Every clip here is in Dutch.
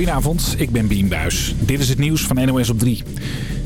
Goedenavond, ik ben Bien Buis. Dit is het nieuws van NOS op 3.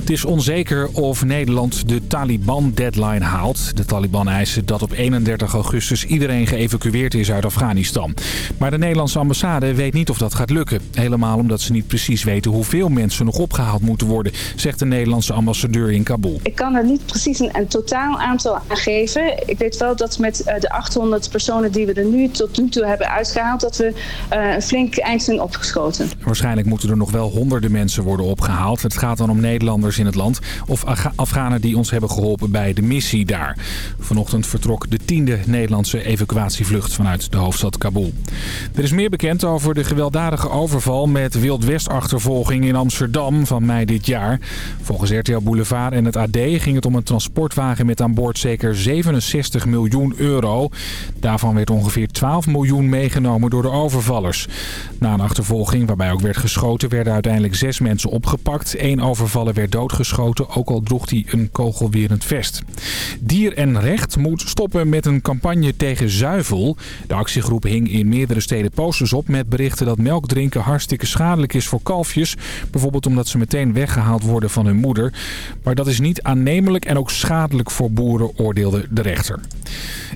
Het is onzeker of Nederland de Taliban-deadline haalt. De Taliban eisen dat op 31 augustus iedereen geëvacueerd is uit Afghanistan. Maar de Nederlandse ambassade weet niet of dat gaat lukken. Helemaal omdat ze niet precies weten hoeveel mensen nog opgehaald moeten worden... zegt de Nederlandse ambassadeur in Kabul. Ik kan er niet precies een, een totaal aantal aan geven. Ik weet wel dat met uh, de 800 personen die we er nu tot nu toe hebben uitgehaald... dat we uh, een flink eind zijn opgeschoten. Waarschijnlijk moeten er nog wel honderden mensen worden opgehaald. Het gaat dan om Nederlanders in het land of Afghanen die ons hebben geholpen bij de missie daar. Vanochtend vertrok de tiende Nederlandse evacuatievlucht vanuit de hoofdstad Kabul. Er is meer bekend over de gewelddadige overval met Wild-West-achtervolging in Amsterdam van mei dit jaar. Volgens RTL Boulevard en het AD ging het om een transportwagen met aan boord zeker 67 miljoen euro. Daarvan werd ongeveer 12 miljoen meegenomen door de overvallers. Na een achtervolging waarbij ook werd geschoten werden uiteindelijk zes mensen opgepakt. Eén overvaller werd dood ook al droeg hij een kogelwerend vest. Dier en Recht moet stoppen met een campagne tegen zuivel. De actiegroep hing in meerdere steden posters op met berichten dat melkdrinken hartstikke schadelijk is voor kalfjes. Bijvoorbeeld omdat ze meteen weggehaald worden van hun moeder. Maar dat is niet aannemelijk en ook schadelijk voor boeren, oordeelde de rechter.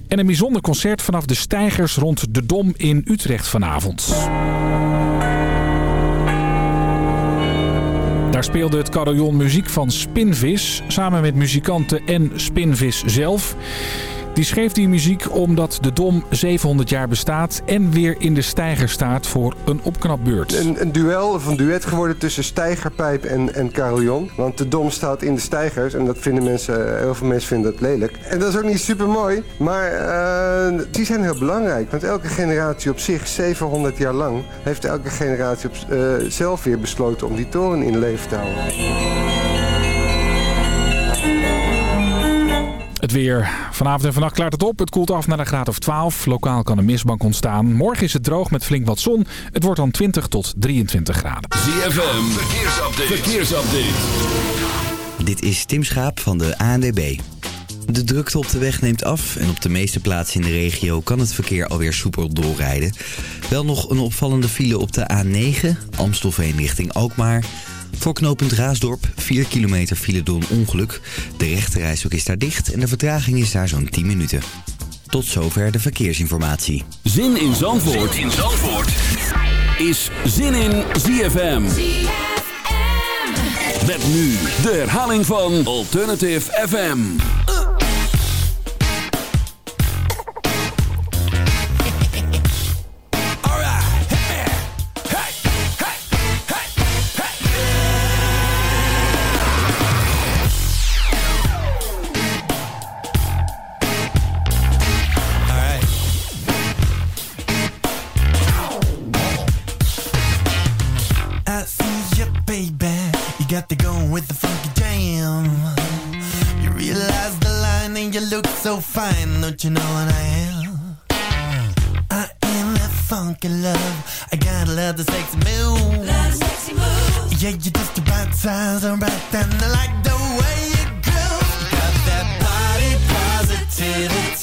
En een bijzonder concert vanaf de stijgers rond de Dom in Utrecht vanavond. Daar speelde het carillon muziek van Spinvis samen met muzikanten en Spinvis zelf. Die schreef die muziek omdat de Dom 700 jaar bestaat en weer in de stijger staat voor een opknapbeurt. Een, een duel of een duet geworden tussen stijgerpijp en, en carillon. Want de Dom staat in de stijgers en dat vinden mensen, heel veel mensen vinden dat lelijk. En dat is ook niet super mooi, maar uh, die zijn heel belangrijk. Want elke generatie op zich, 700 jaar lang, heeft elke generatie uh, zelf weer besloten om die toren in leven te houden. Het weer. Vanavond en vannacht klaart het op. Het koelt af naar een graad of 12. Lokaal kan een mistbank ontstaan. Morgen is het droog met flink wat zon. Het wordt dan 20 tot 23 graden. ZFM. Verkeersupdate. Verkeersupdate. Dit is Tim Schaap van de ANDB. De drukte op de weg neemt af en op de meeste plaatsen in de regio kan het verkeer alweer soepel doorrijden. Wel nog een opvallende file op de A9, Amstelveen richting Alkmaar... Voor knooppunt Raasdorp 4 kilometer file door een ongeluk. De rechterrijstok is daar dicht en de vertraging is daar zo'n 10 minuten. Tot zover de verkeersinformatie. Zin in Zandvoort, zin in Zandvoort. is Zin in ZFM. Met nu de herhaling van Alternative FM. So fine, don't you know what I am? I am that funky love. I gotta love the sexy move. Love the sexy move. Yeah, you're just about size, alright, and I like the way you go. You got that body positivity.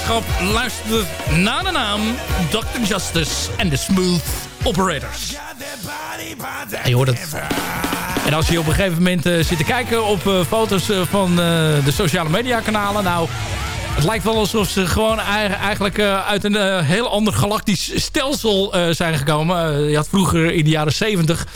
Gezelschap luistert naar de naam Dr. Justice en de Smooth Operators. Ja, je hoort het. En als je op een gegeven moment uh, zit te kijken op uh, foto's uh, van de sociale media kanalen... nou, het lijkt wel alsof ze gewoon eigenlijk uit een heel ander galactisch stelsel zijn gekomen. je had vroeger in de jaren 70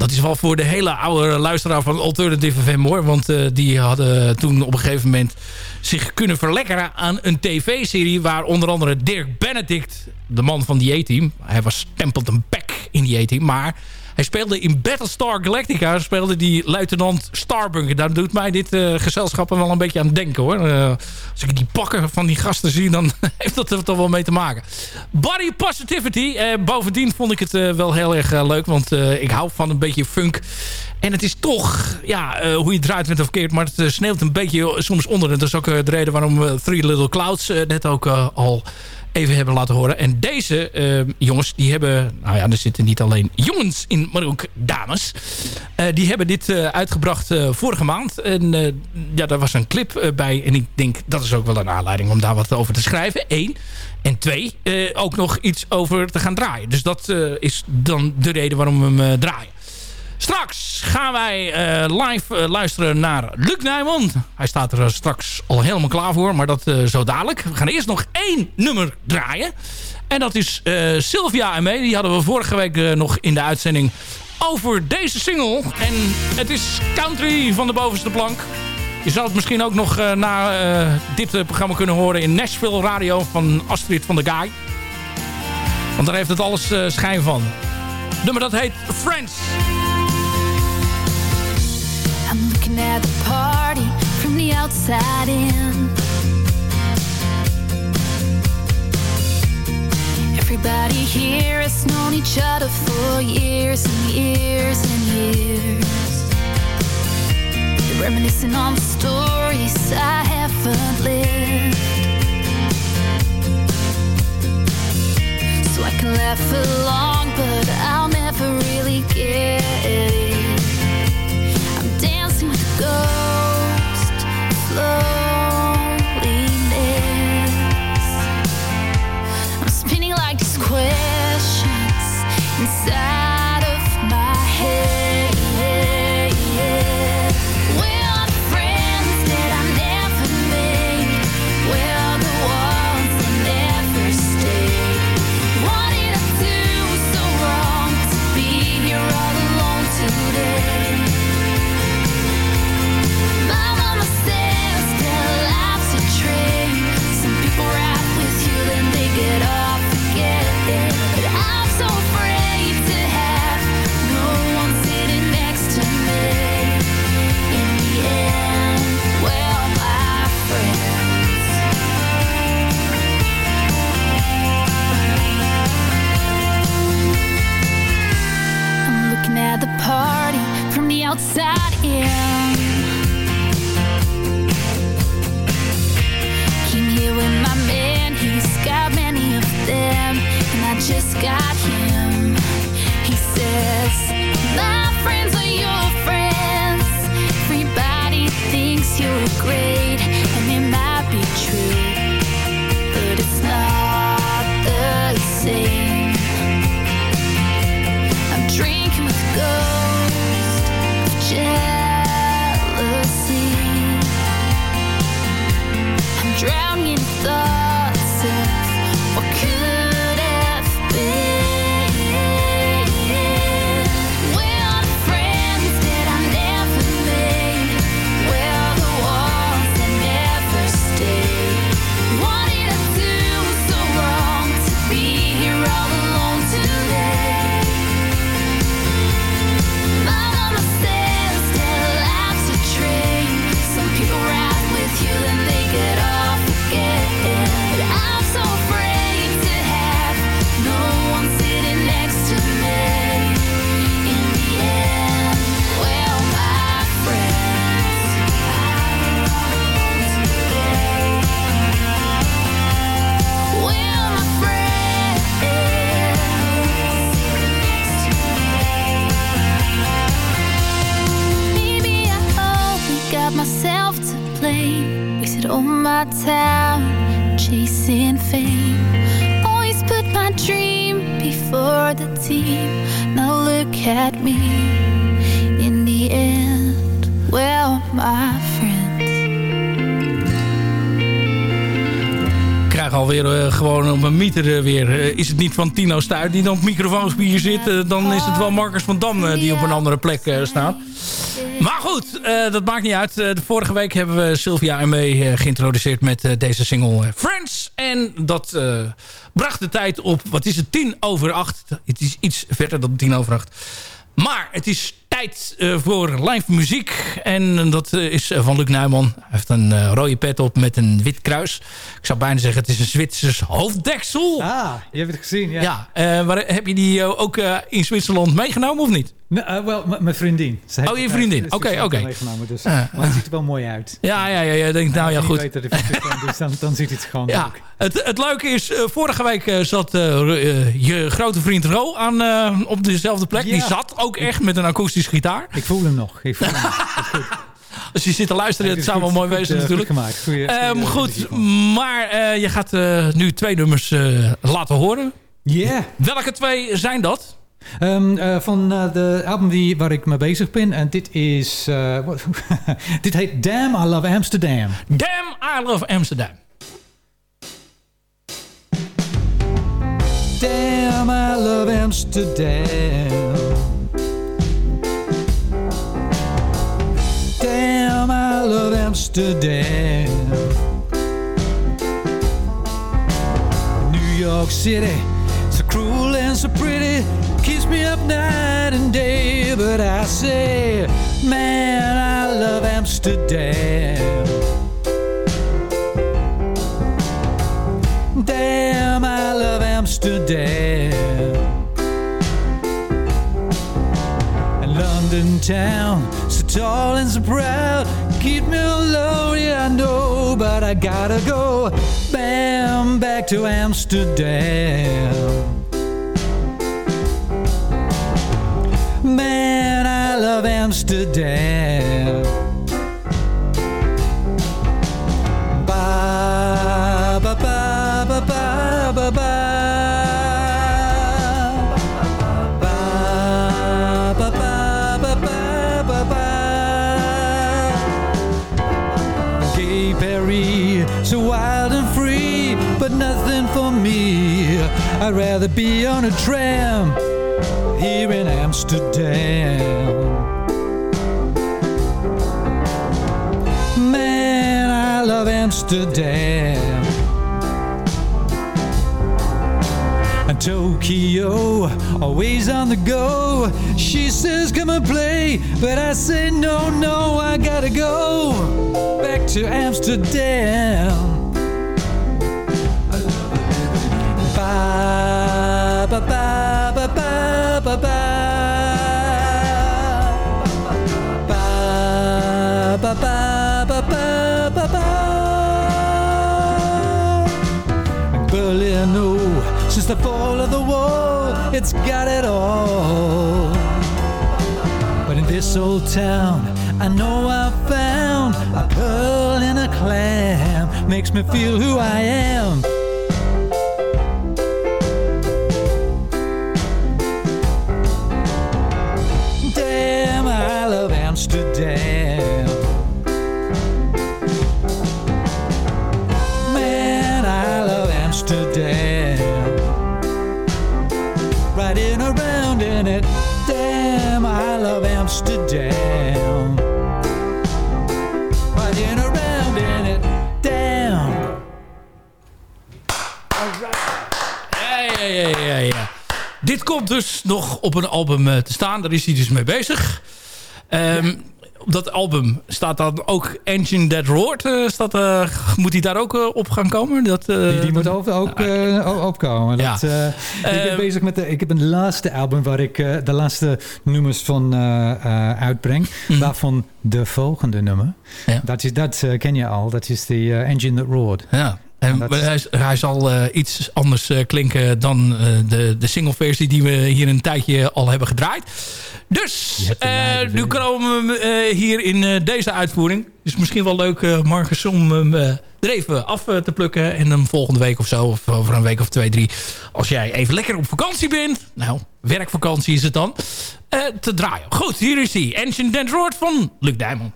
dat is wel voor de hele oude luisteraar van Alternative FM hoor. Want uh, die hadden toen op een gegeven moment zich kunnen verlekkeren aan een tv-serie... waar onder andere Dirk Benedict, de man van die A-team... hij was Templeton Peck in die A-team, maar hij speelde in Battlestar Galactica, speelde die luitenant Starbunker. Daar doet mij dit uh, gezelschap wel een beetje aan denken hoor. Uh, als ik die pakken van die gasten zie, dan heeft dat er toch wel mee te maken. Body Positivity. Uh, bovendien vond ik het wel heel erg leuk, want ik hou van een beetje funk. En het is toch, ja, hoe je draait met of verkeerd, maar het sneeuwt een beetje soms onder. En dat is ook de reden waarom Three Little Clouds net ook al even hebben laten horen. En deze uh, jongens, die hebben... Nou ja, er zitten niet alleen jongens in, maar ook dames. Uh, die hebben dit uh, uitgebracht vorige maand. En ja, daar was een clip bij. En ik denk, dat is ook wel een aanleiding om daar wat over te schrijven. Eén. En twee, ook nog iets over te gaan draaien. Dus dat is dan de reden waarom we hem draaien. Straks gaan wij uh, live uh, luisteren naar Luc Nijman. Hij staat er straks al helemaal klaar voor, maar dat zo dadelijk. We gaan eerst nog één nummer draaien. En dat is Sylvia en mee. Die hadden we vorige week nog in de uitzending over deze single. En het is country van de bovenste plank. Je zal het misschien ook nog na dit programma kunnen horen in Nashville Radio van Astrid van der Gaai. Want daar heeft het alles schijn van. nummer dat heet Friends. Looking at the party from the outside in. Everybody here has known each other for years and years and years. They're reminiscing on the stories I haven't lived. So I can laugh along, but I'll never really get it ghost float outside in. seem. Now look at me. Uh, gewoon op mijn meter uh, weer. Uh, is het niet van Tino Stuit die dan op microfoonspier zit... dan is het wel Marcus van Dam die op een andere plek staat. Maar goed, dat maakt niet uit. de vorige week hebben we Sylvia M.B. geïntroduceerd met deze single Friends. En dat bracht de tijd op, wat is het, tien over acht. Het is iets verder dan tien over acht. Maar het is tijd uh, voor live muziek. En dat uh, is van Luc Nuyman. Hij heeft een rode pet op met een wit kruis. Ik zou bijna zeggen, het is een Zwitsers hoofddeksel. Ah, je hebt het gezien, ja. Ja, maar heb je die ook in Zwitserland meegenomen of niet? Uh, wel, mijn vriendin. oh, je vriendin. Oké, oké. Okay, okay. dus, uh, maar het ziet er wel mooi uit. Ja, ja, ja. ja denk, nou ja, goed. Weet dat dus dan, dan ziet het gewoon ja, leuk. Het, het leuke is, uh, vorige week zat je grote vriend Ro aan, op dezelfde plek. Ja. Die zat ook echt met een gitaar. Ik voel hem nog. Ik voel hem nog. Als je zit te luisteren, het zou wel mooi wezen natuurlijk. Goed, gemaakt. Goeie, um, goed, maar je gaat nu twee nummers laten horen. Ja. Yeah. Welke twee zijn dat? Um, uh, van de album die, waar ik mee bezig ben. En dit is... Dit heet Damn, I Love Amsterdam. Damn, I Love Amsterdam. Damn, I love Amsterdam. Amsterdam. New York City, so cruel and so pretty. keeps me up night and day. But I say, man, I love Amsterdam. Damn, I love Amsterdam. And London town, so tall and so proud. Keep me yeah, I know, but I gotta go. Bam, back to Amsterdam. Man, I love Amsterdam. Be on a tram here in Amsterdam. Man, I love Amsterdam. And Tokyo, always on the go. She says, Come and play, but I say, No, no, I gotta go back to Amsterdam. The fall of the wall, it's got it all. But in this old town, I know I found a pearl in a clam. Makes me feel who I am. It. Damn, I love Amsterdam. Riding around in it. Damn. Ja, ja, ja, ja, ja. Dit komt dus nog op een album uh, te staan. Daar is hij dus mee bezig. Um, Op dat album staat dan ook Engine That Roared. Uh, staat, uh, moet hij daar ook uh, op gaan komen? Dat, die, die moet ook, ook opkomen. Dat, ja. ik ben bezig met de, ik heb een laatste album waar ik de laatste nummers van uitbreng. Mm. Waarvan de volgende nummer. Ja. Dat, is, dat ken je al. Dat is de Engine That Roared. Ja. En hij, hij zal eh, iets anders eh, klinken dan eh, de, de singleversie die we hier een tijdje al hebben gedraaid. Dus nu komen we hier in deze uitvoering. Is misschien wel leuk, Marcus, om hem er even af te plukken. En dan volgende week of zo, of over een week of twee, drie. Als jij even lekker op vakantie bent. Nou, werkvakantie is het dan. te draaien. Goed, hier is hij. Ancient Dead Road van Luc Dijmond.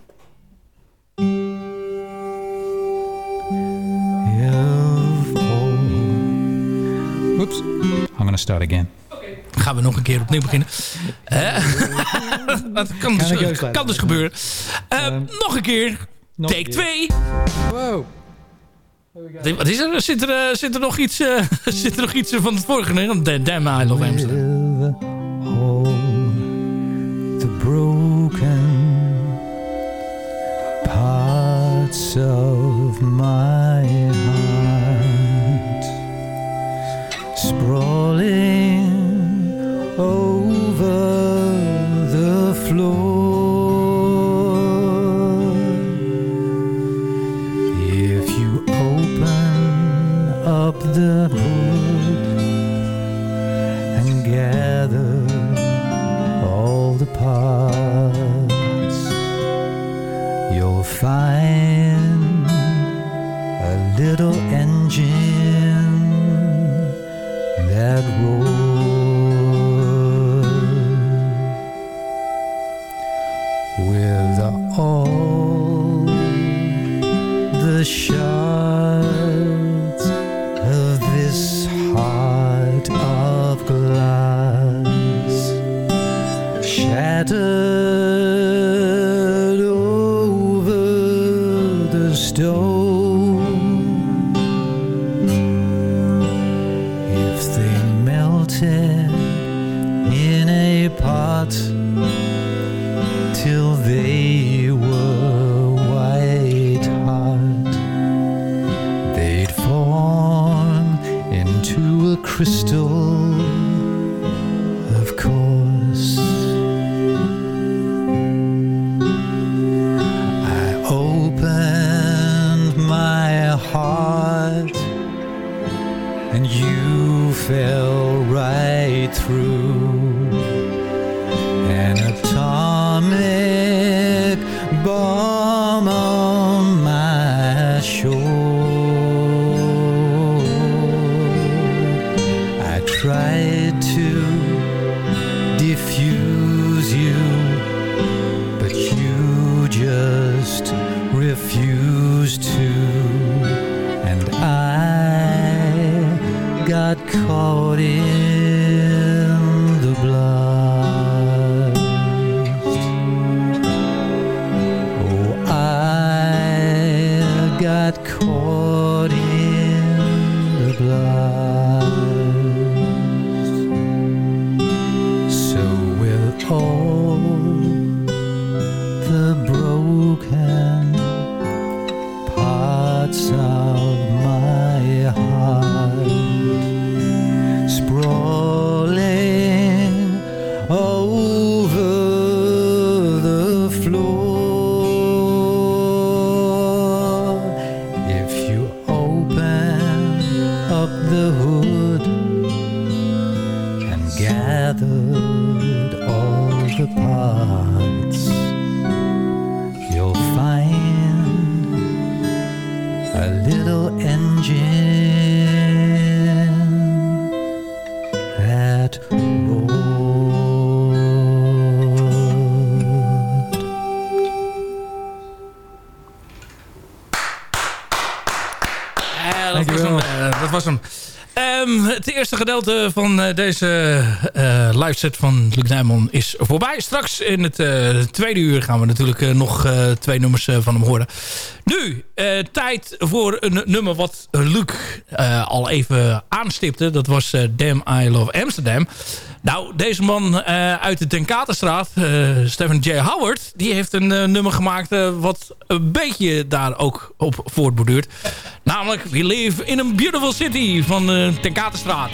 Oops. I'm gonna start again. gaan we nog een keer opnieuw beginnen. Dat kan dus, Kan dus gebeuren. Eh, Ehm, nog een keer. nog Take een keer. 2. Wow. Wat is er? Zit er, eh, zit er nog iets, eh, zit er nog iets van het vorige? Nee? Da- Damn, I love Amsterdam. The broken parts of my falling caught in the blast. Live set van Luc Nijman is voorbij. Straks in het eh, tweede uur gaan we natuurlijk eh, nog eh, twee nummers van hem horen. Nu, tijd voor een nummer wat Luc al even aanstipte. Dat was Damn I Love Amsterdam. Nou, deze man uit de Tenkatenstraat, Stephen J. Howard... die heeft een nummer gemaakt wat een beetje daar ook op voortborduurt. Namelijk We Live in a Beautiful City van Tenkatenstraat.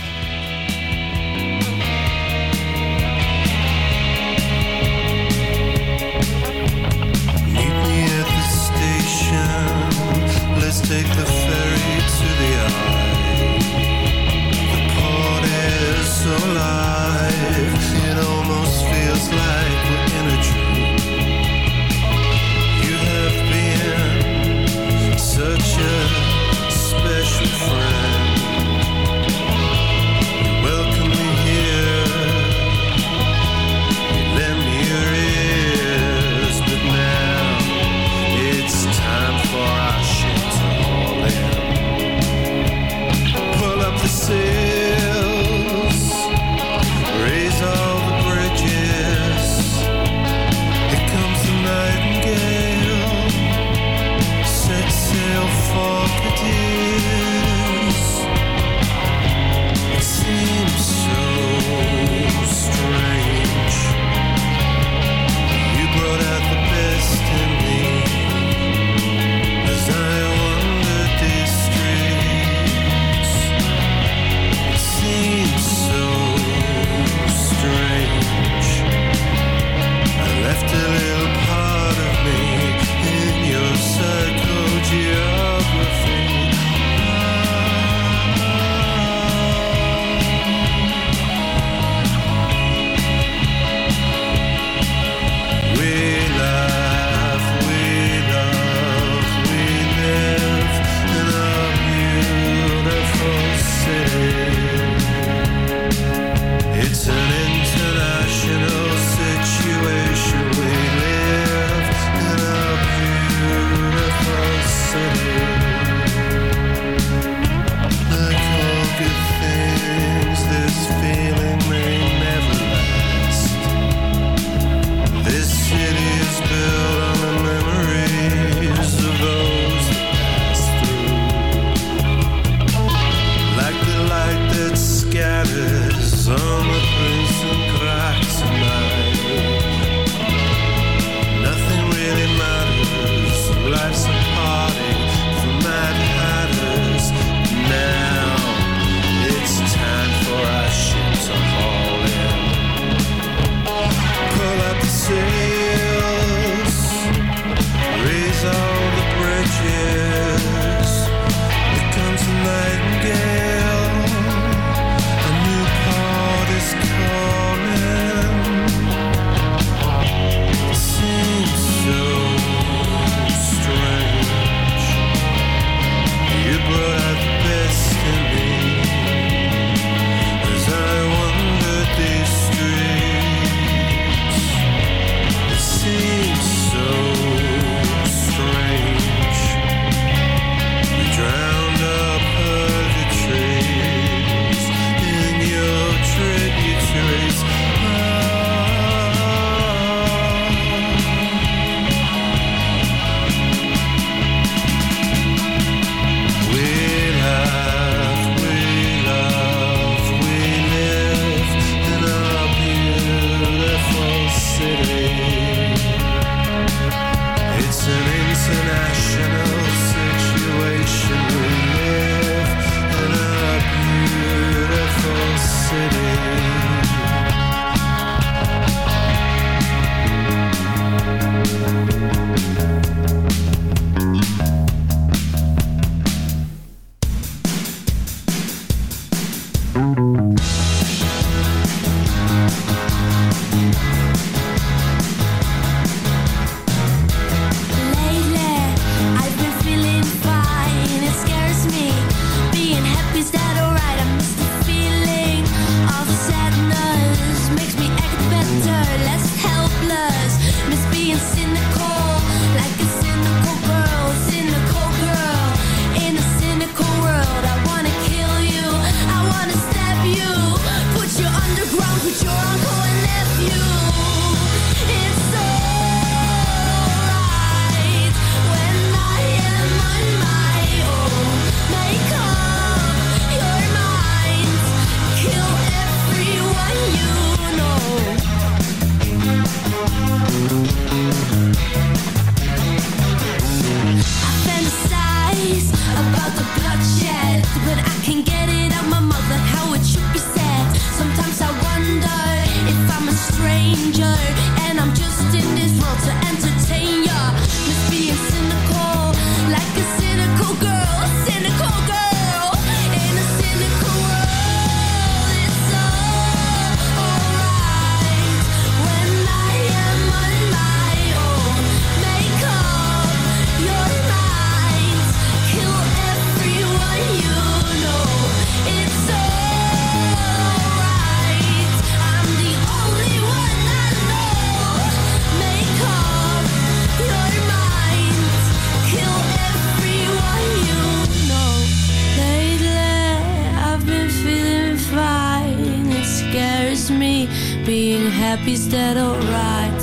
Being happy's dead alright.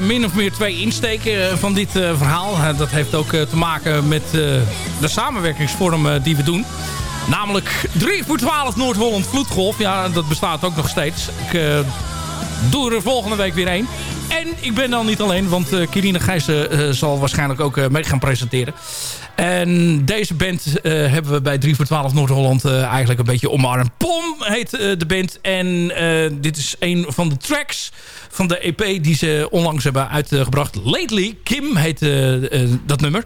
Min of meer twee insteken eh, van dit eh, verhaal. Eh, dat heeft ook eh, te maken met eh, de samenwerkingsvorm eh, die we doen. Namelijk 3 voor 12 Noord-Holland Vloedgolf. Ja, dat bestaat ook nog steeds. Ik eh, doe er volgende week weer één. En ik ben dan niet alleen, want eh Kirine Gijssen eh, zal waarschijnlijk ook eh, mee gaan presenteren. En deze band hebben we bij 3 voor 12 Noord-Holland eigenlijk een beetje omarmd. POM heet de band. En dit is een van de tracks van de EP die ze onlangs hebben uitgebracht. Lately, Kim heet dat nummer.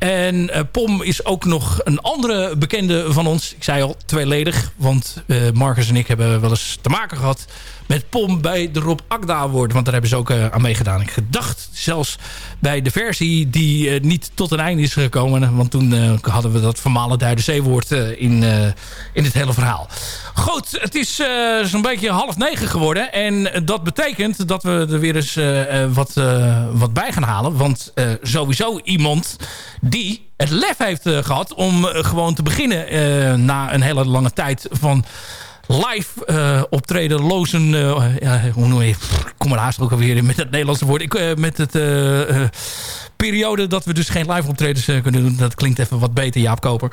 En eh, POM is ook nog een andere bekende van ons. Ik zei al, tweeledig. Want eh, Marcus en ik hebben wel eens te maken gehad met POM bij de Rob Akda Award. Want daar hebben ze ook eh, aan meegedaan. Ik gedacht zelfs bij de versie die niet tot een einde is gekomen. Want toen hadden we dat vermalen zeewoord uh, in, in het hele verhaal. Goed, het is zo'n beetje half negen geworden. En dat betekent dat we er weer eens wat, wat bij gaan halen. Want sowieso iemand die het lef heeft gehad om gewoon te beginnen na een hele lange tijd van live uh, optreden, lozen... Hoe noem je... Ik kom er haast ook alweer in met het Nederlandse woord. Ik, met het periode dat we dus geen live optredens kunnen doen. Dat klinkt even wat beter, Jaap Koper.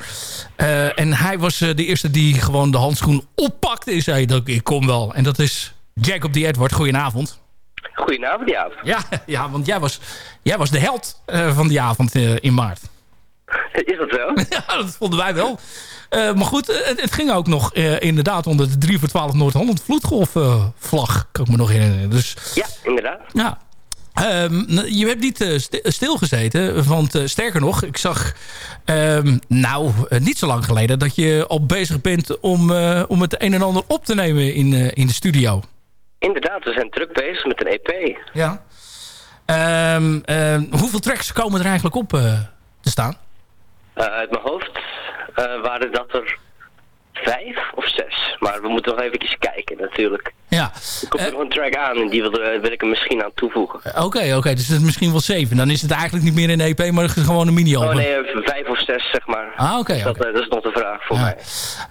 en hij was de eerste die gewoon de handschoen oppakte en zei... Dat, ik kom wel. En dat is Jacob D. Edward. Goedenavond. Goedenavond, Jaap. Ja, ja want jij was, jij was de held van die avond in maart. Is dat zo? ja, dat vonden wij wel. Uh, maar goed, het, het, ging ook nog uh, inderdaad onder de 3 voor 12 Noord-Holland vloedgolf uh, vlag. Kan ik me nog herinneren. Dus, ja, inderdaad. Ja. Um, je hebt niet st stilgezeten, want sterker nog, ik zag um, nou niet zo lang geleden dat je al bezig bent om, om het een en ander op te nemen in, in de studio. Inderdaad, we zijn druk bezig met een EP. Ja. Um, hoeveel tracks komen er eigenlijk op te staan? uit mijn hoofd uh, waren dat er vijf of zes. Maar we moeten nog even kijken natuurlijk. Ja. Er komt er uh, nog een track aan en die wil, wil ik er misschien aan toevoegen. Oké, okay, oké. Okay. Dus het is misschien wel zeven. Dan is het eigenlijk niet meer een EP, maar gewoon een mini-album. Oh nee, vijf of zes zeg maar. Ah, oké. Okay, dat, dat, is nog de vraag voor ja. mij.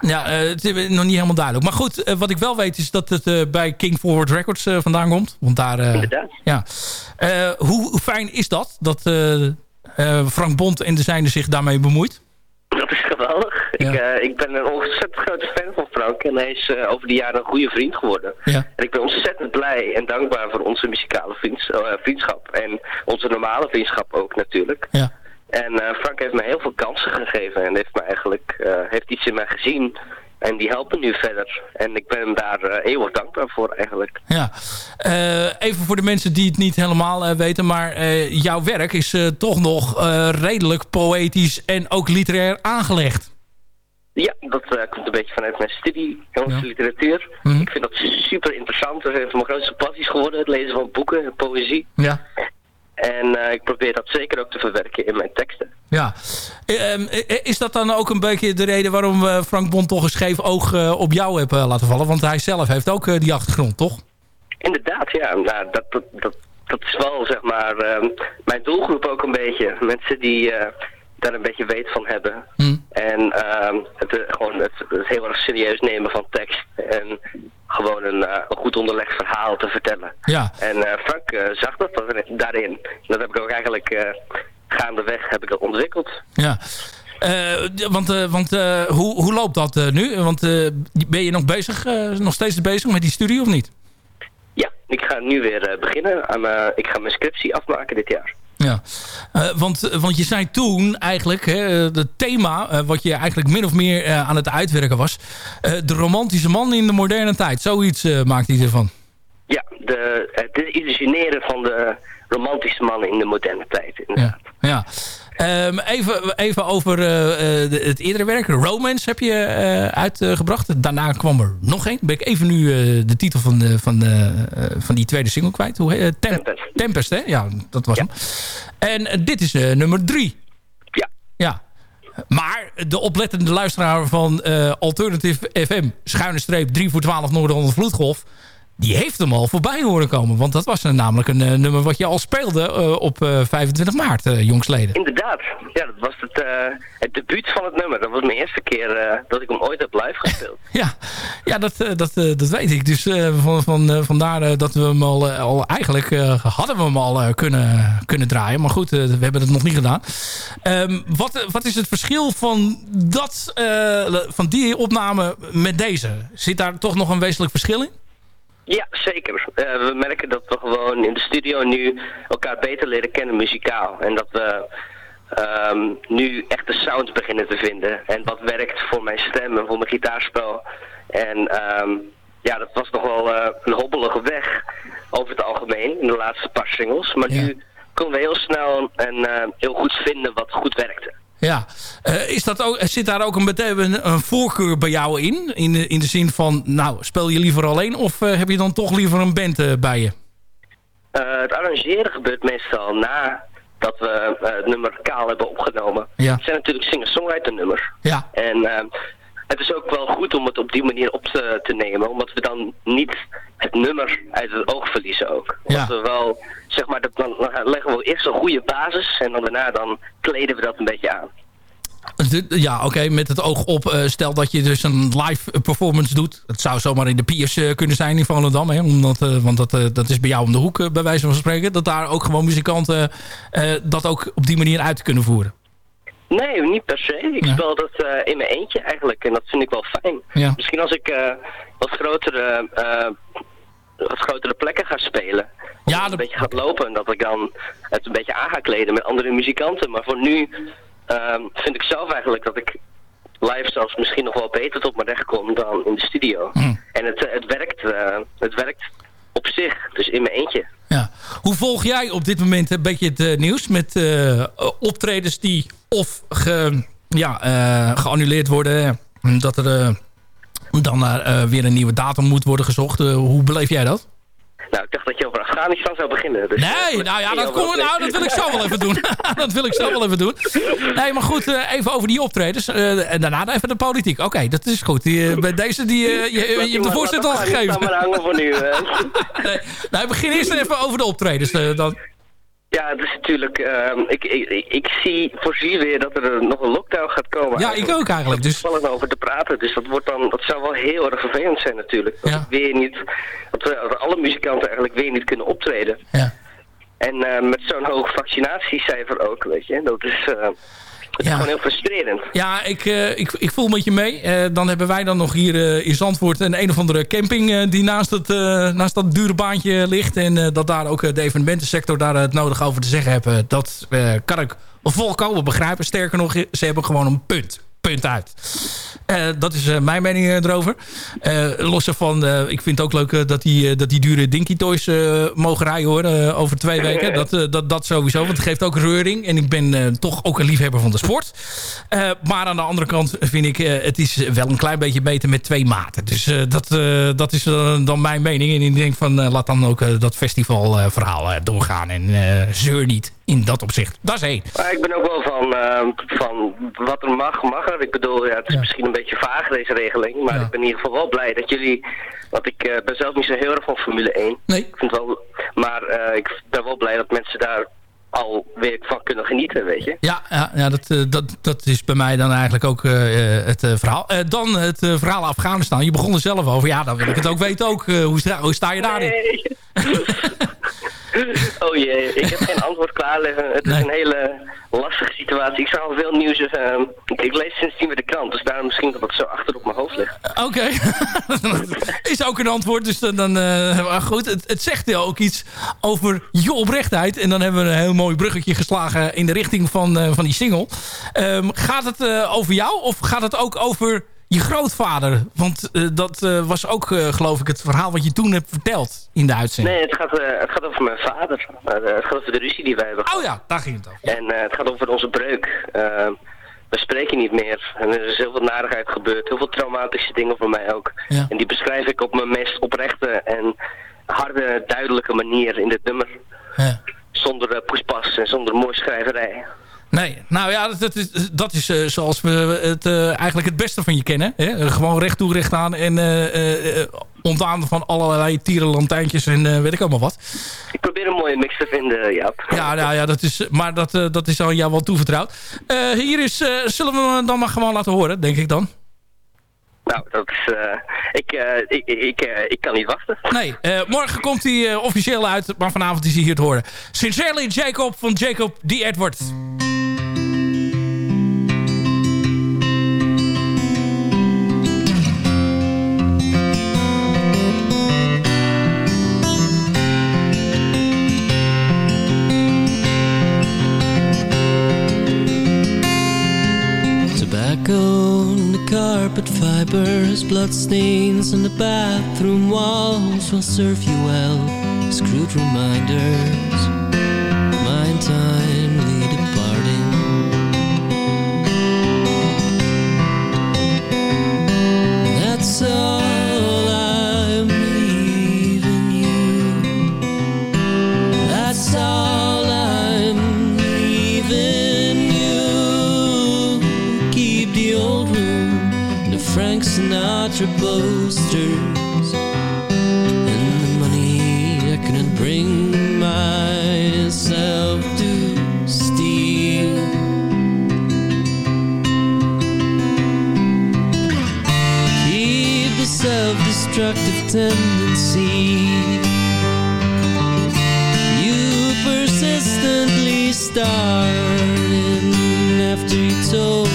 Ja, het is nog niet helemaal duidelijk. Maar goed, wat ik wel weet is dat het bij King Forward Records vandaan komt. Want daar... Inderdaad. Ja. hoe, hoe, fijn is dat? Dat Frank Bond en de zijnde zich daarmee bemoeit? Dat is geweldig. Ja. Ik, uh, ik ben een ontzettend grote fan van Frank. En hij is uh, over de jaren een goede vriend geworden. Ja. En ik ben ontzettend blij en dankbaar voor onze muzikale vriends, uh, vriendschap. En onze normale vriendschap ook natuurlijk. Ja. En Frank heeft me heel veel kansen gegeven. En heeft me eigenlijk heeft iets in mij gezien. En die helpen nu verder. En ik ben daar uh, eeuwig dankbaar voor eigenlijk. Ja. Uh, even voor de mensen die het niet helemaal uh, weten. Maar jouw werk is toch nog redelijk poëtisch en ook literair aangelegd. Ja, dat komt een beetje vanuit mijn studie, Engelse ja. literatuur. Mm -hmm. Ik vind dat super interessant. Dat is een van mijn grootste passies geworden. Het lezen van boeken en poëzie. Ja. En ik probeer dat zeker ook te verwerken in mijn teksten. Ja. Uh, is dat dan ook een beetje de reden waarom Frank Bond toch een scheef oog eh, op jou heeft laten vallen? Want hij zelf heeft ook die achtergrond, toch? Inderdaad, ja. Nou, dat, dat, dat, dat is wel, zeg maar, ehm, mijn doelgroep ook een beetje. Mensen die daar een beetje weet van hebben. Hmm. En uh, het, gewoon het, het, heel erg serieus nemen van tekst. En gewoon een, een goed onderlegd verhaal te vertellen. Ja. En Frank zag dat daarin. Dat heb ik ook eigenlijk gaandeweg heb ik dat ontwikkeld. Ja. want want hoe, hoe loopt dat nu? Want ben je nog bezig, nog steeds bezig met die studie of niet? Ja, ik ga nu weer beginnen. Aan, ik ga mijn scriptie afmaken dit jaar. Ja, want, want je zei toen eigenlijk, het thema wat je eigenlijk min of meer aan het uitwerken was, de romantische man in de moderne tijd. Zoiets maakt hij ervan. Ja, de, het illusioneren van de romantische man in de moderne tijd. Inderdaad. Ja, ja. Um, even, even over de, het eerdere werk. Romance heb je uitgebracht. Daarna kwam er nog één. Ben ik even nu de titel van, van, van die tweede single kwijt. Hoe heet Tem Tempest. Tempest, hè? Ja, dat was ja. hem. En dit is nummer drie. Ja. Ja. Maar de oplettende luisteraar van eh, Alternative FM... schuine streep 3 voor 12 Noord-Holland Vloedgolf... die heeft hem al voorbij horen komen. Want dat was namelijk een eh, nummer wat je al speelde eh, op eh, 25 maart, eh, jongsleden. Inderdaad. Ja, dat was het, het debuut van het nummer. Dat was mijn eerste keer dat ik hem ooit heb live gespeeld. Ja, ja dat, dat, dat weet ik. Dus van, van, vandaar dat we hem al, al eigenlijk hadden we hem al kunnen, kunnen draaien. Maar goed, we hebben het nog niet gedaan. Ehm, wat, wat is het verschil van, dat, van die opname met deze? Zit daar toch nog een wezenlijk verschil in? Ja, zeker. Eh, we merken dat we gewoon in de studio nu elkaar beter leren kennen muzikaal. En dat we ehm, nu echt de sound beginnen te vinden. En wat werkt voor mijn stem en voor mijn gitaarspel. En ehm, ja, dat was nog wel eh, een hobbelige weg over het algemeen in de laatste paar singles. Maar nu konden we heel snel en eh, heel goed vinden wat goed werkte. Ja, Eh, is dat ook, zit daar ook een, een, een voorkeur bij jou in? In de, in de zin van, nou, speel je liever alleen of eh, heb je dan toch liever een band eh, bij je? Het arrangeren gebeurt meestal na dat we het nummer kaal hebben opgenomen. Ja. Het zijn natuurlijk singer-songwriter nummers. Ja. En het is ook wel goed om het op die manier op te, te nemen, omdat we dan niet het nummer uit het oog verliezen ook. Ja. Dat we wel, zeg maar, dan, leggen we eerst een goede basis en dan daarna dan kleden we dat een beetje aan. De- Ja, oké, met het oog op. eh, stel dat je dus een live performance doet. Het zou zomaar in de Piers eh, kunnen zijn in Volendam. Hè, omdat, eh, want dat, eh, dat is bij jou om de hoek, eh, bij wijze van spreken. Dat daar ook gewoon muzikanten eh, dat ook op die manier uit kunnen voeren. Nee, niet per se. Ik Ja. speel dat eh, in mijn eentje eigenlijk en dat vind ik wel fijn. Ja. Misschien als ik eh, wat grotere eh, wat grotere plekken ga spelen. Ja, dat- een beetje gaat lopen en dat ik dan het een beetje aan ga kleden met andere muzikanten. Maar voor nu ehm, vind ik zelf eigenlijk dat ik live zelfs misschien nog wel beter tot mijn recht kom dan in de studio. Hm. En het, het, werkt, eh, het werkt op zich, dus in mijn eentje. Ja. Hoe volg jij op dit moment een beetje het eh, nieuws met eh, optredens die of ja, eh, geannuleerd worden, dat er dan eh, weer een nieuwe datum moet worden gezocht. Hoe beleef jij dat? Nou, ik dacht dat je over Afghanistan zou beginnen. Dus, eh, Nee, nou ja, dat, kom, nou, dat wil ik zo wel even doen. dat wil ik zo wel even doen. Nee, maar goed, eh, even over die optredens. eh, en daarna even de politiek. Oké, dat is goed. Die, eh, bij deze, die, eh, je, je, hebt de voorzitter al gegeven. maar hangen voor nu. eh. nee, nou, ik begin eerst even over de optredens. eh, dan. Ja, het is natuurlijk... ehm, ik, ik, ik, zie, voorzie weer dat er nog een lockdown gaat komen. Ja, ik ook eigenlijk. Dus, toevallig over te praten. Dus dat, wordt dan, dat zou wel heel erg vervelend zijn natuurlijk. Dat, Ja. weer niet, dat we alle muzikanten eigenlijk weer niet kunnen optreden. Ja. En eh, met zo'n hoog vaccinatiecijfer ook, weet je. Dat is, eh, het is Ja. gewoon heel frustrerend. Ja, ik, eh, ik, ik voel met je mee. Eh, dan hebben wij dan nog hier eh, in Zandvoort een een of andere camping... die naast, het, naast dat dure baantje ligt. En dat daar ook de evenementensector daar het nodig over te zeggen hebben. Dat kan ik volkomen begrijpen. Sterker nog, ze hebben gewoon een punt. Punt uit. Eh, dat is eh, mijn mening eh, erover. Los eh, ik vind het ook leuk dat, die, dat die dure Dinky Toys mogen rijden hoor, over twee weken. Dat, dat, dat sowieso, want het geeft ook reuring. En ik ben toch ook een liefhebber van de sport. Maar aan de andere kant vind ik, het is wel een klein beetje beter met twee maten. Dus dat, dat is dan mijn mening. En ik denk van, laat dan ook dat festivalverhaal doorgaan. En zeur niet in dat opzicht. Dat is één. Maar ik ben ook wel van, eh, van wat er mag, mag er. Ik bedoel, ja, het is misschien een beetje vaag deze regeling. Maar Ja. ik ben in ieder geval wel blij dat jullie... Want ik eh, ben zelf niet zo heel erg van Formule 1. Nee. Ik vind wel, maar eh, ik ben wel blij dat mensen daar al weer van kunnen genieten, weet je. Ja, ja, ja dat, dat, dat is bij mij dan eigenlijk ook het verhaal. Dan het verhaal Afghanistan. Je begon er zelf over. Ja, dan wil ik het ook weten ook. Hoe, sta, hoe sta je daarin? Nee. oh jee, ik heb geen antwoord klaar liggen. Het is een hele lastige situatie. Ik zag al veel nieuws. eh, ik, ik lees sindsdien weer de krant, dus daarom misschien dat het zo achter op mijn hoofd ligt. Oké, is ook een antwoord. Dus dan, dan eh, maar goed, het, het zegt ook iets over je oprechtheid. En dan hebben we een heel mooi bruggetje geslagen in de richting van, eh, van die single. Ehm, gaat het eh, over jou of gaat het ook over je grootvader? Want eh, dat eh, was ook, eh, geloof ik, het verhaal wat je toen hebt verteld in de uitzending. Nee, het gaat, het gaat over mijn vader. Het gaat over de ruzie die wij hebben Oh ja, daar ging het over. En het gaat over onze breuk. We spreken niet meer. En er is heel veel narigheid gebeurd. Heel veel traumatische dingen voor mij ook. Ja. En die beschrijf ik op mijn meest oprechte en harde, duidelijke manier in dit nummer. Ja. Zonder poespas en zonder mooi schrijverij. Nee, nou ja, dat is, dat is eh, zoals we het eh, eigenlijk het beste van je kennen. Hè? Gewoon recht toe, recht aan en eh, ontdaan van allerlei tierenlantijntjes en weet ik allemaal wat. Ik probeer een mooie mix te vinden, Jaap. Ja, nou ja, dat is, maar dat, dat is al jou wel toevertrouwd. Hier is, zullen we hem dan maar gewoon laten horen, denk ik dan. Nou, dat is... ik, ik, ik, ik, ik kan niet wachten. Nee, morgen komt hij officieel uit, maar vanavond is hij hier te horen. Sincerely Jacob van Jacob D. Edward. Carpet fibers, bloodstains in the bathroom walls will serve you well. Screwed reminders, mind timely departing. That's all Frank Sinatra posters, and the money I couldn't bring myself to steal. Keep the self-destructive tendency you persistently started after you told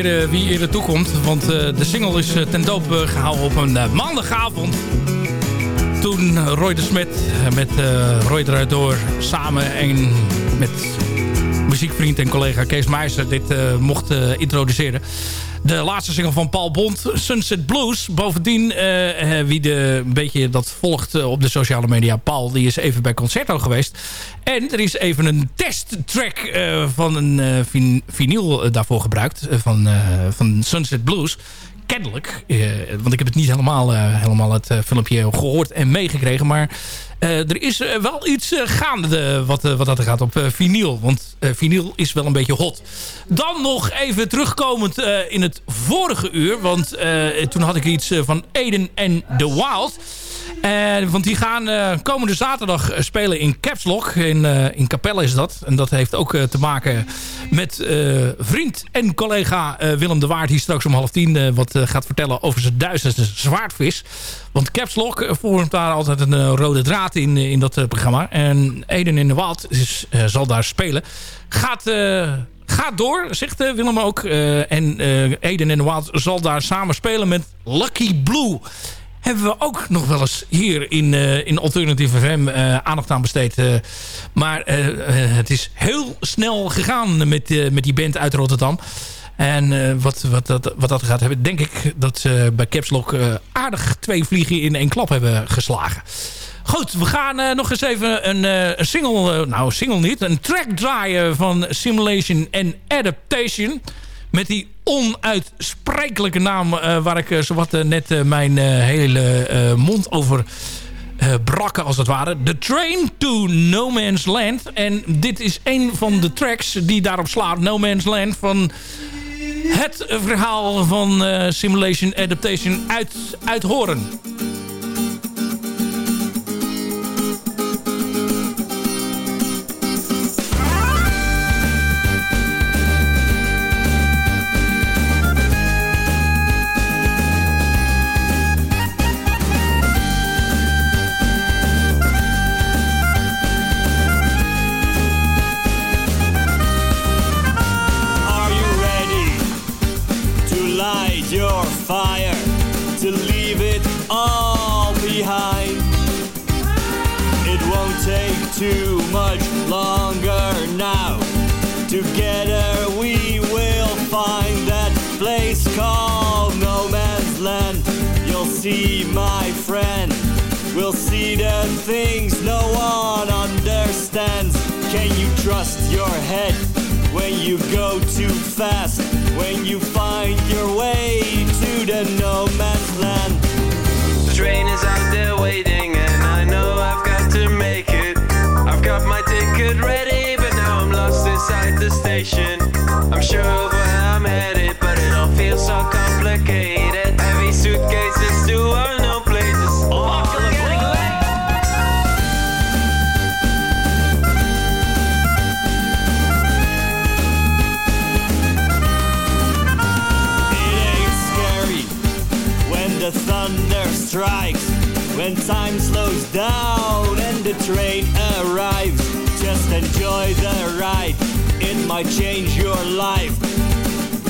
Ere, wie eerder toekomt, want eh, de single is eh, ten doop eh, gehouden op een maandagavond. Toen Roy de Smet met Roy eruit door samen en met muziekvriend en collega Kees Meijzer dit mocht introduceren. De laatste single van Paul Bond, Sunset Blues. Bovendien, eh, eh, wie de, een beetje dat volgt eh, op de sociale media... Paul, die is even bij Concerto geweest. En er is even een testtrack van een vin- vinyl daarvoor gebruikt. van, van Sunset Blues. Kennelijk. want ik heb het niet helemaal, helemaal het filmpje gehoord en meegekregen. Maar er is eh, wel iets eh, gaande eh, wat, eh, wat gaat op eh, vinyl. Want eh, vinyl is wel een beetje hot. Dan nog even terugkomend eh, in het vorige uur. Want eh, toen had ik iets eh, van Eden en The Wild. Eh, want die gaan eh, komende zaterdag eh, spelen in Caps Lock. In, eh, in Capelle is dat. En dat heeft ook eh, te maken met eh, vriend en collega eh, Willem de Waard... die straks om half tien eh, wat eh, gaat vertellen over zijn duizendste zwaardvis. Want Caps Lock eh, vormt daar altijd een eh, rode draad in, eh, in dat eh, programma. En Eden in de is, eh, zal daar spelen. Gaat... Gaat door, zegt Willem ook. En Eden the Wild zal daar samen spelen met Lucky Blue hebben we ook nog wel eens hier in, in Alternative FM aandacht aan besteed. maar het is heel snel gegaan met, met die band uit Rotterdam. En wat, wat, dat, wat dat gaat hebben, denk ik dat ze bij Caps Lock eh, aardig twee vliegen in één klap hebben geslagen. Goed, we gaan eh, nog eens even een, eh, single, eh, nou single niet, een track draaien van Simulation and Adaptation. Met die onuitsprekelijke naam waar ik zowat net mijn hele mond over eh, brakken als het ware. The Train to No Man's Land. En dit is een van de tracks die daarop slaat. No Man's Land van het verhaal van eh, Simulation Adaptation uit, uit Horen. Things no one understands. Can you trust your head? when you go too fast, when you find your way to the no man's land. The train is out there waiting, and I know I've got to make it. I've got my ticket ready, but now I'm lost inside the station. I'm sure of where I'm headed, but it all feels so complicated. Strikes, when time slows down and the train arrives. Just enjoy the ride, it might change your life.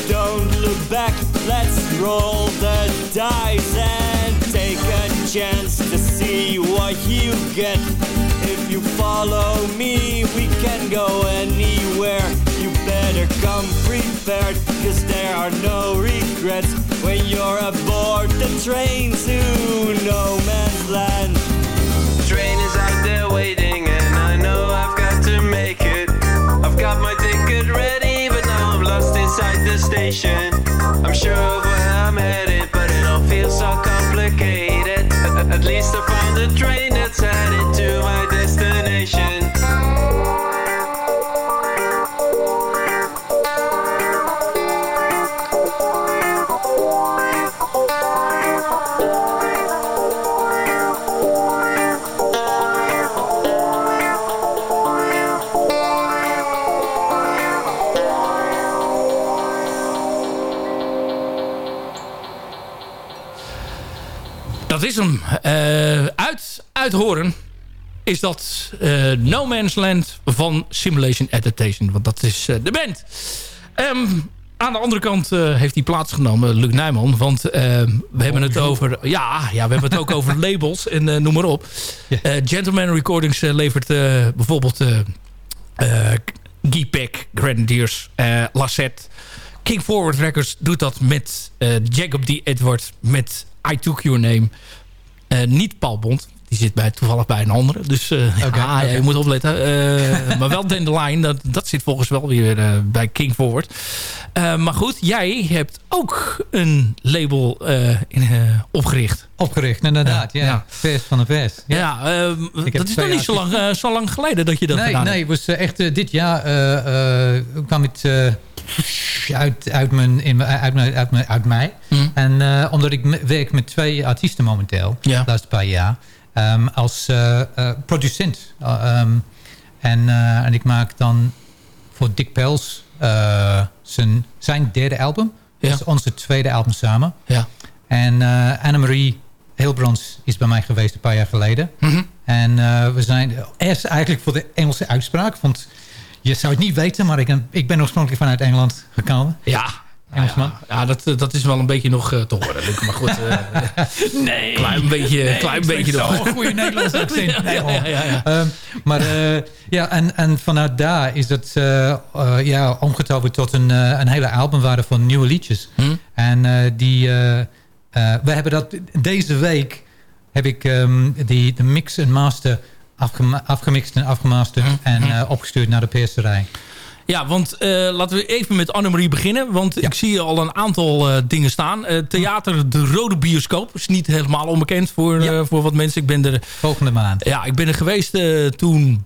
Don't look back, let's roll the dice and take a chance to see what you get. If you follow me, we can go anywhere. Better come prepared. cause there are no regrets when you're aboard the train to no man's land. Train is out there waiting, and I know I've got to make it. I've got my ticket ready, but now I'm lost inside the station. I'm sure of where I'm headed, but it all feels so complicated. At, at least I found a train that's headed to uit, Horen is dat eh, No Man's Land van Simulation Adaptation. Want dat is eh, de band. Ehm, aan de andere kant eh, heeft hij plaatsgenomen, Luc Nijman. Want eh, we hebben het over... Ja, ja, we hebben het ook over labels en noem maar op. Gentleman Recordings levert bijvoorbeeld... Guy Peck, Grenadiers, Lassette. King Forward Records doet dat met Jacob D. Edward, met I Took Your Name. Niet Paul Bond, die zit bij, toevallig bij een andere. Dus eh, ja, ja, je moet opletten. Eh, maar wel Dandelion, dat, dat zit volgens wel weer eh, bij King Forward. Maar goed, jij hebt ook een label in, opgericht. Opgericht, inderdaad. Ja, ja. Vers van de vers. Ja, ehm, Ik heb dat is nog niet zo lang, zo lang geleden dat je dat nee, gedaan nee, het was echt dit jaar kwam het uit, uit, mijn, in, mijn- uit, mijn, uit, mijn, uit mij. Hmm. En omdat ik werk met twee artiesten momenteel, de laatste paar jaar, ehm, als eh, eh, producent. Uh, ehm, en, eh, en ik maak dan voor Dick Pels eh, zijn, zijn derde album. Is onze tweede album samen. Ja. En eh Annemarie Hilbrands is bij mij geweest een paar jaar geleden. Mhm. En eh, we zijn eerst eigenlijk voor de Engelse uitspraak. Want je zou het niet weten, maar ik, ben- ik ben oorspronkelijk vanuit Engeland gekomen. Ja. Engelsman. Ja, dat, eh, dat is wel een beetje nog eh, te horen. Luc. Maar goed, eh, nee. klein beetje, Nee, klein beetje nog. goede Nederlands accent. Ja, Nee, ja, ja, ja, ja. Ehm, maar eh, ja, en, en vanuit daar is het eh, eh, ja, omgetoverd tot een, eh, een hele albumwaarde van nieuwe liedjes. Hm? En eh, die, we hebben dat deze week heb ik ehm, die, de mix en master afgemixt en afgemasterd Hm? en eh, opgestuurd naar de perserij. Ja, want eh, laten we even met Annemarie beginnen. Want ik zie al een aantal eh, dingen staan. Eh, theater De Rode Bioscoop is niet helemaal onbekend voor, voor wat mensen. Ik ben er, Volgende maand. ja, ik ben er geweest toen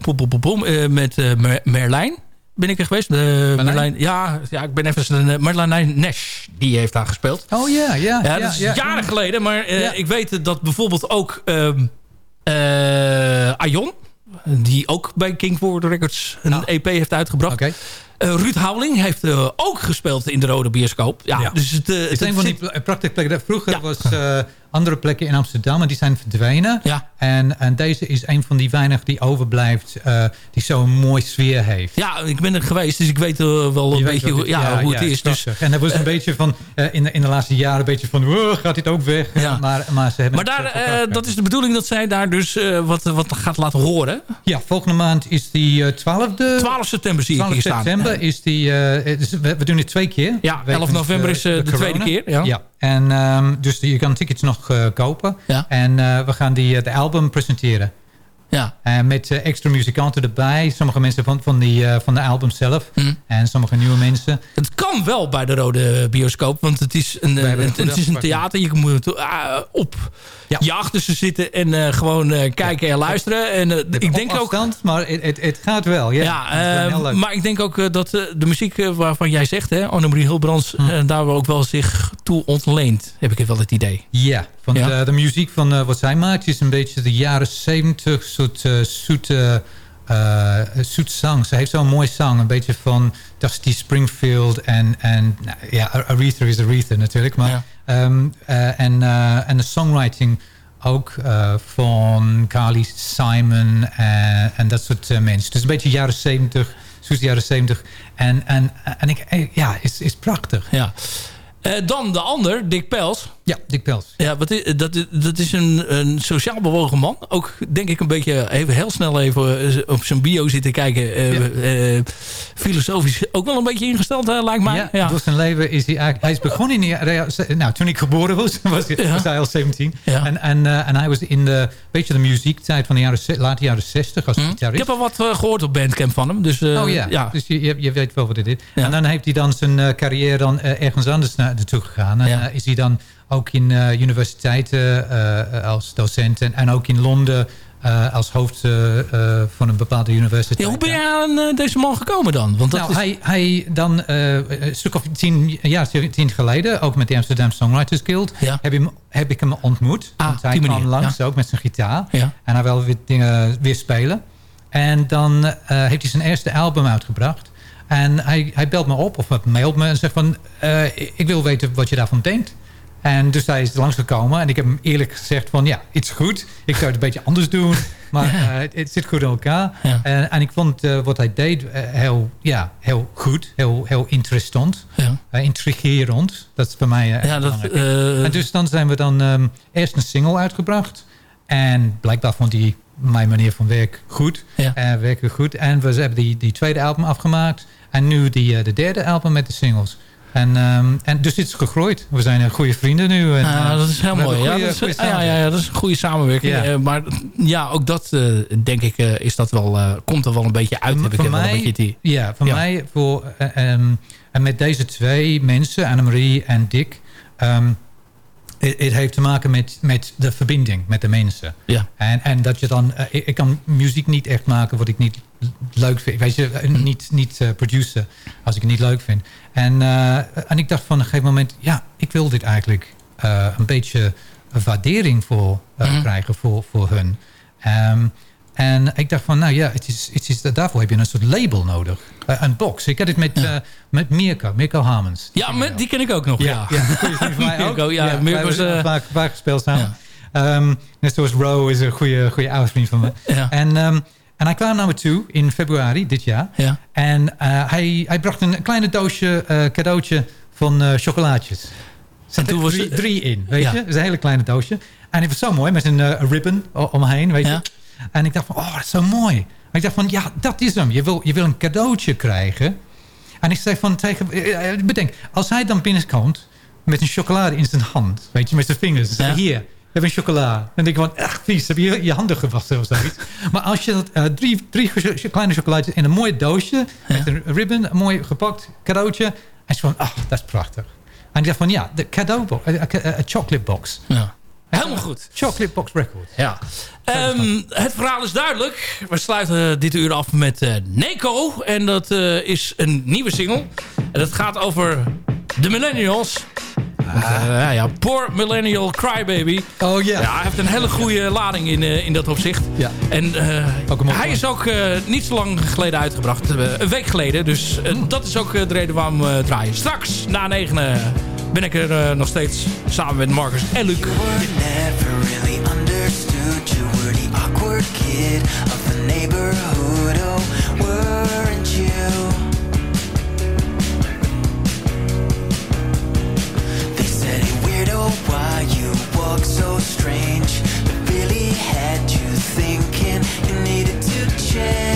pom, pom, met Mer- Merlijn. Ben ik er geweest? De Merlijn? Ja, ja, ik ben even... Uh, Merlijn Nash, die heeft daar gespeeld. Oh ja, ja. Ja, dat is ja, jaren ja. geleden. Maar ik weet dat bijvoorbeeld ook Aion... die ook bij King Forward Records een EP heeft uitgebracht. Eh, Ruud Houweling heeft eh, ook gespeeld in de Rode Bioscoop. Ja, Dus het, Het is het een van die zit- pla- prachtige plekken. Vroeger was andere plekken in Amsterdam, maar die zijn verdwenen. En, en deze is een van die weinig die overblijft, eh, die zo'n mooi sfeer heeft. Ja, ik ben er geweest, dus ik weet eh, wel een Je beetje hoe, het- ja, hoe het is. Dus, en er was een beetje van, eh, in, de, in de laatste jaren, een beetje van, "Wow, gaat dit ook weg? Maar, maar ze hebben maar daar, eh, eh, dat is de bedoeling dat zij daar dus eh, wat, wat gaat laten horen. Ja, volgende maand is die eh, 12e. 12 september zie ik 12 hier staan. september is die. eh, dus we, we doen het twee keer. Ja, Wegens, 11 november is, eh, de corona. tweede keer, ja. En ehm, dus je kan tickets nog eh, kopen. En eh, we gaan die, eh, de album presenteren. Ja. En met eh, extra muzikanten erbij. Sommige mensen van, van, die, eh, van de album zelf. Hm. En sommige nieuwe mensen. Het kan wel bij de Rode Bioscoop, want het is een, eh, het, is een theater. Je moet eh, op je achterste zitten en eh, gewoon eh, kijken en luisteren. En eh, ik denk ook... Afstand, maar het, het, gaat wel. Ja, eh, leuk. maar ik denk ook eh, dat eh, de muziek eh, waarvan jij zegt, hè, Annemarie Hilbrands, eh, daar ook wel zich toe ontleent. Heb ik wel het idee. Ja, want Ja. De, de muziek van eh, wat zij maakt is een beetje de jaren 70 soort eh, zoete eh, zoet zang. Ze heeft zo'n mooi zang, een beetje van Dusty Springfield en, en nou, ja, Aretha is Aretha natuurlijk. Maar, ehm, eh, en, eh, en de songwriting ook eh, van Carly Simon en, dat soort eh, mensen. Dus een beetje jaren 70, zoet jaren 70. En, en, en ik, eh, ja, is, is prachtig. Ja. Eh, dan de ander, Dick Pels. Ja, Dick Pels. Ja, wat is, dat, dat is een, een sociaal bewogen man. Ook denk ik een beetje even heel snel even eh, op zijn bio zitten kijken. Eh, eh, filosofisch ook wel een beetje ingesteld, lijkt mij. Ja, door zijn leven is hij eigenlijk... Hij is begonnen in de Nou, toen ik geboren was, was, hij- was hij al 17. En, en, en hij was in de, beetje de muziektijd van de jaren, late jaren 60 als Ik gitarist. heb al wat eh, gehoord op Bandcamp van hem. Dus, oh ja, ja. dus je, je, weet wel wat dit is. En dan heeft hij dan zijn carrière dan ergens anders na- naartoe gegaan. En is hij dan ook in eh, universiteiten eh, als docent en, en ook in Londen eh, als hoofd van een bepaalde universiteit. Ja, hoe ben je aan deze man gekomen dan? Want dat nou, is... hij, hij dan een stuk of tien jaar tien geleden, ook met de Amsterdam Songwriters Guild, heb, hem, heb ik hem ontmoet. Want hij kwam langs ja. ook met zijn gitaar. Ja. En hij wil weer dingen weer spelen. En dan heeft hij zijn eerste album uitgebracht. En hij, hij belt me op of mailt me en zegt van... ik wil weten wat je daarvan denkt. En dus hij is langsgekomen en ik heb hem eerlijk gezegd van... ja, het is goed, ik zou het een beetje anders doen... maar eh, het, het zit goed in elkaar. En, en ik vond eh, wat hij deed eh, heel, ja, heel goed, heel, heel interessant. Eh, intrigerend, dat is voor mij Ja, dat, En dus dan zijn we dan ehm, eerst een single uitgebracht... En blijkbaar vond hij mijn manier van werk goed. Ja. Werken goed. En we hebben die, die tweede album afgemaakt. En nu die, de derde album met de singles. En, ehm, en dus dit is gegroeid. We zijn goede vrienden nu. En, Ah, eh, dat is heel mooi. Ja, dat is, goede ah, ja, ja, ja, dat is een goede samenwerking. Ja. Eh, maar ja, ook dat eh, denk ik is dat wel, komt er wel een beetje uit. Heb voor een mij, die. ja, voor Ja. mij voor, eh, ehm, en met deze twee mensen, Annemarie en Dick... ehm, het, heeft te maken met, met de verbinding met de mensen. Ja. En, en dat je dan... eh, ik, kan muziek niet echt maken wat ik niet leuk vind. Weet je, eh, niet, niet eh, produceren als ik het niet leuk vind. En, en ik dacht van een gegeven moment... Ja, ik wil dit eigenlijk een beetje waardering voor eh, krijgen voor, voor hun. Ehm, en ik dacht van, nou ja, het is, het is, daarvoor heb je een soort label nodig. Eh, een box. Ik had het met, eh, met Mirko, Mirko Hamens. Ja, maar die ken ik ook nog. Ja, Ja, mij ook. Mirko, ja, wij Mirko is, hebben eh, vaak, vaak gespeeld samen. Ehm, net zoals Ro is een goede, goede oude vriend van me. Ja. En, ehm, en hij kwam naar me toe in februari dit jaar. Ja. En hij, hij bracht een kleine doosje cadeautje van chocolaatjes. Zaten toen was drie, drie in, weet Ja. je? Dat is een hele kleine doosje. En het was zo mooi, met een ribbon omheen, weet je. En ik dacht van, oh, dat is zo mooi. Ik dacht van, ja, dat is hem. Je wil, je wil een cadeautje krijgen. En ik zei van tegen... eh, eh, Bedenk, als hij dan binnenkomt met een chocolade in zijn hand. Weet je, met zijn vingers. Hier, hebben een chocola. Dan denk ik van, echt vies. Heb je je handen gewassen of zoiets. maar als je dat, eh, drie, drie kleine chocolaatjes in een mooi doosje... met een ribbon, een mooi gepakt cadeautje. En is van, ach, dat is prachtig. En ik dacht van, ja, de cadeaubox, een chocolate box. Ja. Helemaal goed. Chocolate box record. Ja. Ehm, het verhaal is duidelijk. We sluiten dit uur af met eh Neko. En dat eh, is een nieuwe single. En dat gaat over de millennials. Want, eh, ja, ja, poor millennial crybaby. Oh ja. Ja, hij heeft een hele goede lading in, eh, in dat opzicht. Ja. En eh, hij is ook eh, niet zo lang geleden uitgebracht. een week geleden. Dus dat is ook de reden waarom we draaien. Straks, na negenen, ben ik er eh, nog steeds samen met Marcus en Luc. never really understood you were the awkward kid of the neighborhood. Oh, weren't you? They said, hey, weirdo, why you walk so strange? But really had you thinking you needed to change.